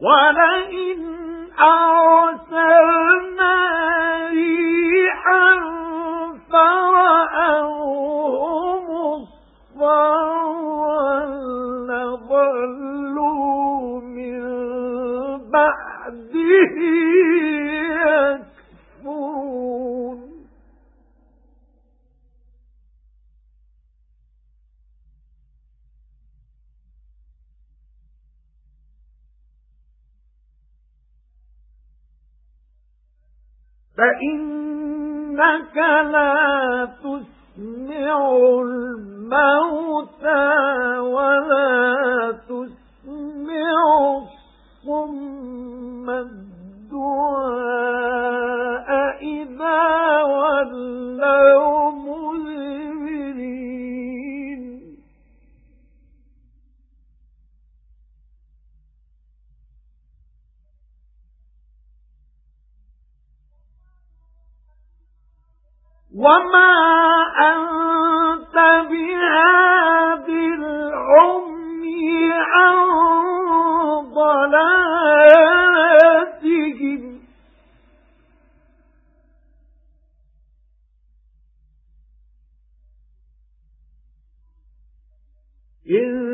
وَلَئِنْ أَرْسَلْنَا رِيحًا فَرَأَوْهُ مُصْفَرًّا لَظَلُّوا مِنْ بَعْدِهِ فَإِنَّكَ لَا تُسْمِعُ الْمَوْتَى وَلَا تُسْمِعُ الصُّمَّ الدُّعَاءَ إِذَا وَلَّوْا وَمَا أَنْتَ بِهَادِ الْعُمْيِ عَنْ ضَلَالَتِهِمْ إِن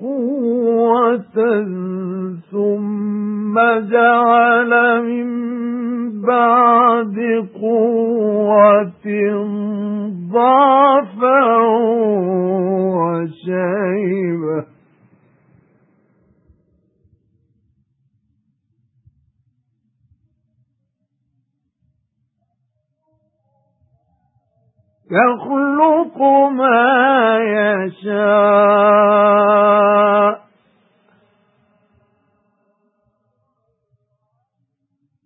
قُوَّةً ثُمَّ جَعَلَ مِن بَعْدِ قُوَّةٍ ضَعْفًا يَخْلُقُ مَا يَشَاءُ.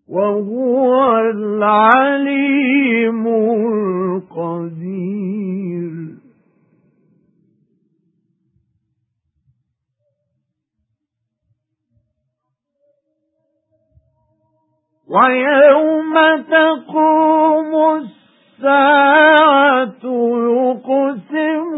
وَهُوَ الْعَلِيمُ الْقَدِيرُ. وَيَوْمَ تَقُومُ السَّاعَةُ يُقْسِمُ